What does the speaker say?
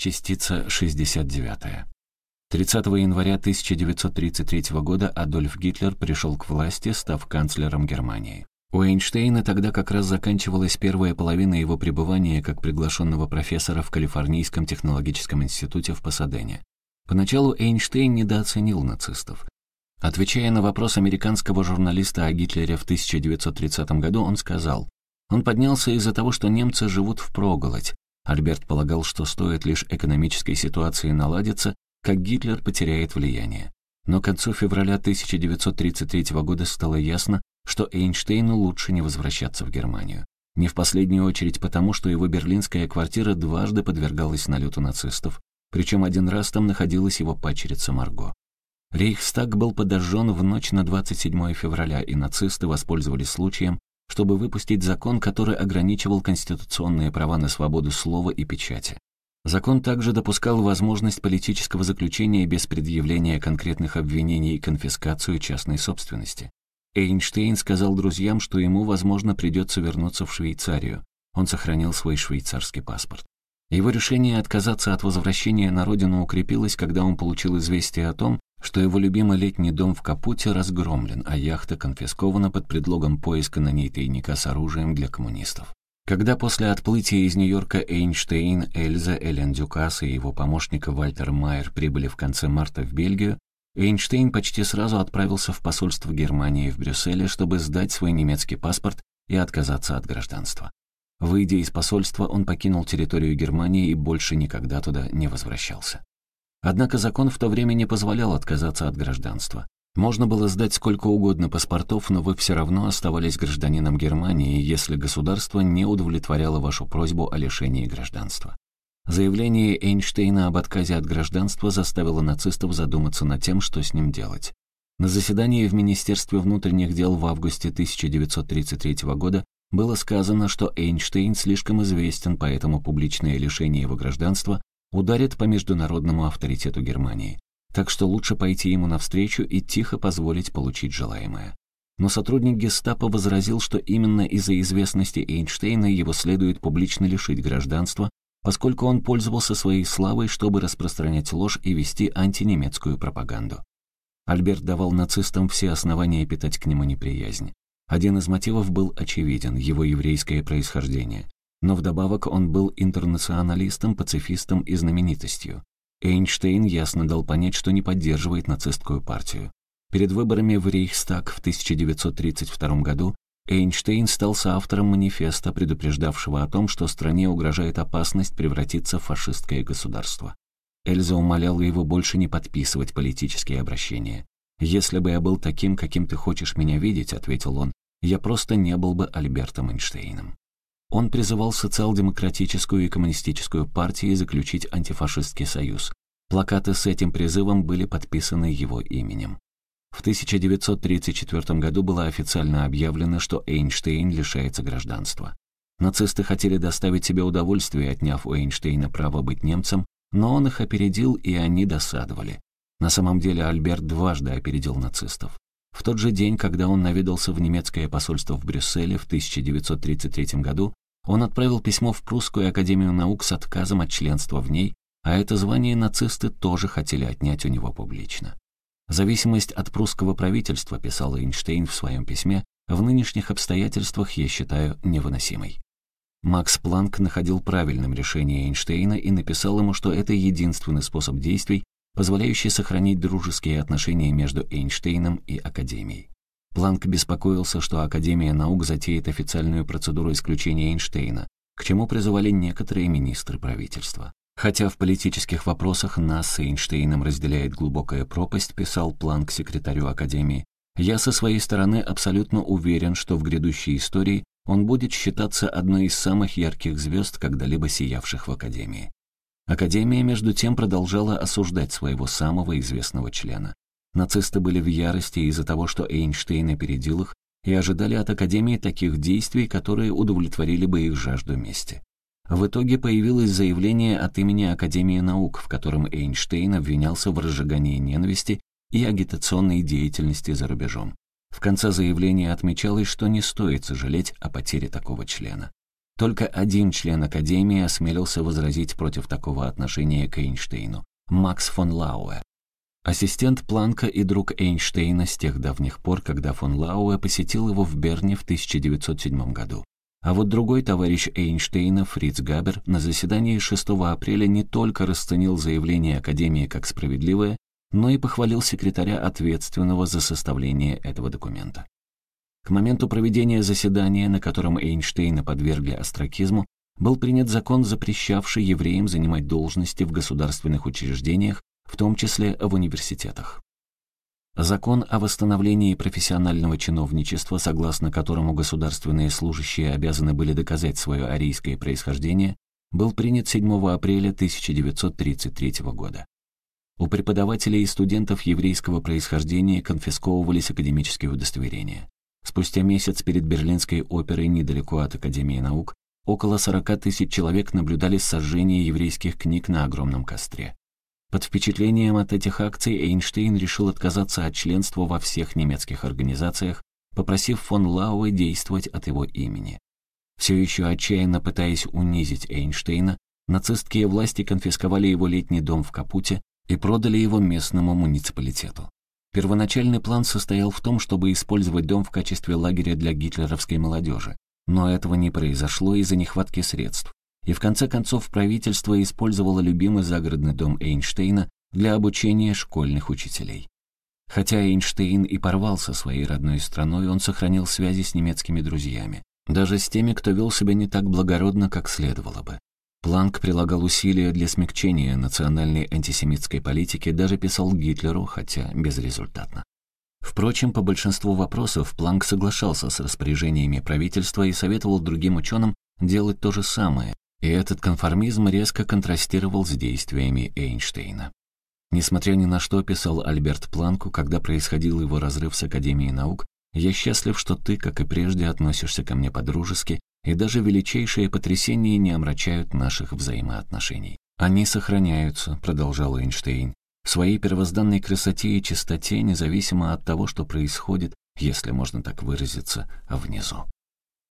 Частица 69. 30 января 1933 года Адольф Гитлер пришел к власти, став канцлером Германии. У Эйнштейна тогда как раз заканчивалась первая половина его пребывания как приглашенного профессора в Калифорнийском технологическом институте в Пасадене. Поначалу Эйнштейн недооценил нацистов. Отвечая на вопрос американского журналиста о Гитлере в 1930 году, он сказал, «Он поднялся из-за того, что немцы живут в проголодь. Альберт полагал, что стоит лишь экономической ситуации наладиться, как Гитлер потеряет влияние. Но к концу февраля 1933 года стало ясно, что Эйнштейну лучше не возвращаться в Германию. Не в последнюю очередь потому, что его берлинская квартира дважды подвергалась налету нацистов, причем один раз там находилась его пачерица Марго. Рейхстаг был подожжен в ночь на 27 февраля, и нацисты воспользовались случаем, чтобы выпустить закон, который ограничивал конституционные права на свободу слова и печати. Закон также допускал возможность политического заключения без предъявления конкретных обвинений и конфискацию частной собственности. Эйнштейн сказал друзьям, что ему, возможно, придется вернуться в Швейцарию. Он сохранил свой швейцарский паспорт. Его решение отказаться от возвращения на родину укрепилось, когда он получил известие о том, что его любимый летний дом в Капуте разгромлен, а яхта конфискована под предлогом поиска на ней тайника с оружием для коммунистов. Когда после отплытия из Нью-Йорка Эйнштейн, Эльза, Элен Дюкас и его помощник Вальтер Майер прибыли в конце марта в Бельгию, Эйнштейн почти сразу отправился в посольство Германии в Брюсселе, чтобы сдать свой немецкий паспорт и отказаться от гражданства. Выйдя из посольства, он покинул территорию Германии и больше никогда туда не возвращался. Однако закон в то время не позволял отказаться от гражданства. Можно было сдать сколько угодно паспортов, но вы все равно оставались гражданином Германии, если государство не удовлетворяло вашу просьбу о лишении гражданства. Заявление Эйнштейна об отказе от гражданства заставило нацистов задуматься над тем, что с ним делать. На заседании в Министерстве внутренних дел в августе 1933 года было сказано, что Эйнштейн слишком известен, поэтому публичное лишение его гражданства ударит по международному авторитету Германии. Так что лучше пойти ему навстречу и тихо позволить получить желаемое. Но сотрудник гестапо возразил, что именно из-за известности Эйнштейна его следует публично лишить гражданства, поскольку он пользовался своей славой, чтобы распространять ложь и вести антинемецкую пропаганду. Альберт давал нацистам все основания питать к нему неприязнь. Один из мотивов был очевиден — его еврейское происхождение. Но вдобавок он был интернационалистом, пацифистом и знаменитостью. Эйнштейн ясно дал понять, что не поддерживает нацистскую партию. Перед выборами в Рейхстаг в 1932 году Эйнштейн стал соавтором манифеста, предупреждавшего о том, что стране угрожает опасность превратиться в фашистское государство. Эльза умоляла его больше не подписывать политические обращения. «Если бы я был таким, каким ты хочешь меня видеть», — ответил он, — «я просто не был бы Альбертом Эйнштейном». Он призывал социал-демократическую и коммунистическую партии заключить антифашистский союз. Плакаты с этим призывом были подписаны его именем. В 1934 году было официально объявлено, что Эйнштейн лишается гражданства. Нацисты хотели доставить себе удовольствие, отняв у Эйнштейна право быть немцем, но он их опередил, и они досадовали. На самом деле Альберт дважды опередил нацистов. В тот же день, когда он наведался в немецкое посольство в Брюсселе в 1933 году, он отправил письмо в Прусскую академию наук с отказом от членства в ней, а это звание нацисты тоже хотели отнять у него публично. Зависимость от прусского правительства, писал Эйнштейн в своем письме, в нынешних обстоятельствах я считаю невыносимой. Макс Планк находил правильным решение Эйнштейна и написал ему, что это единственный способ действий, позволяющий сохранить дружеские отношения между Эйнштейном и Академией. Планк беспокоился, что Академия наук затеет официальную процедуру исключения Эйнштейна, к чему призывали некоторые министры правительства. Хотя в политических вопросах нас с Эйнштейном разделяет глубокая пропасть, писал Планк секретарю Академии, я со своей стороны абсолютно уверен, что в грядущей истории он будет считаться одной из самых ярких звезд, когда-либо сиявших в Академии. Академия, между тем, продолжала осуждать своего самого известного члена. Нацисты были в ярости из-за того, что Эйнштейн опередил их, и ожидали от Академии таких действий, которые удовлетворили бы их жажду мести. В итоге появилось заявление от имени Академии наук, в котором Эйнштейн обвинялся в разжигании ненависти и агитационной деятельности за рубежом. В конце заявления отмечалось, что не стоит сожалеть о потере такого члена. Только один член Академии осмелился возразить против такого отношения к Эйнштейну — Макс фон Лауэ. Ассистент Планка и друг Эйнштейна с тех давних пор, когда фон Лауэ посетил его в Берне в 1907 году. А вот другой товарищ Эйнштейна, Фриц Габер, на заседании 6 апреля не только расценил заявление Академии как справедливое, но и похвалил секретаря, ответственного за составление этого документа. К моменту проведения заседания, на котором Эйнштейна подвергли остракизму, был принят закон, запрещавший евреям занимать должности в государственных учреждениях, в том числе в университетах. Закон о восстановлении профессионального чиновничества, согласно которому государственные служащие обязаны были доказать свое арийское происхождение, был принят 7 апреля 1933 года. У преподавателей и студентов еврейского происхождения конфисковывались академические удостоверения. Спустя месяц перед Берлинской оперой недалеко от Академии наук около 40 тысяч человек наблюдали сожжение еврейских книг на огромном костре. Под впечатлением от этих акций Эйнштейн решил отказаться от членства во всех немецких организациях, попросив фон Лауэ действовать от его имени. Все еще отчаянно пытаясь унизить Эйнштейна, нацистские власти конфисковали его летний дом в Капуте и продали его местному муниципалитету. Первоначальный план состоял в том, чтобы использовать дом в качестве лагеря для гитлеровской молодежи, но этого не произошло из-за нехватки средств, и в конце концов правительство использовало любимый загородный дом Эйнштейна для обучения школьных учителей. Хотя Эйнштейн и порвался своей родной страной, он сохранил связи с немецкими друзьями, даже с теми, кто вел себя не так благородно, как следовало бы. Планк прилагал усилия для смягчения национальной антисемитской политики, даже писал Гитлеру, хотя безрезультатно. Впрочем, по большинству вопросов Планк соглашался с распоряжениями правительства и советовал другим ученым делать то же самое, и этот конформизм резко контрастировал с действиями Эйнштейна. Несмотря ни на что, писал Альберт Планку, когда происходил его разрыв с Академией наук, «Я счастлив, что ты, как и прежде, относишься ко мне по-дружески, и даже величайшие потрясения не омрачают наших взаимоотношений. Они сохраняются», — продолжал Эйнштейн, «в своей первозданной красоте и чистоте, независимо от того, что происходит, если можно так выразиться, внизу».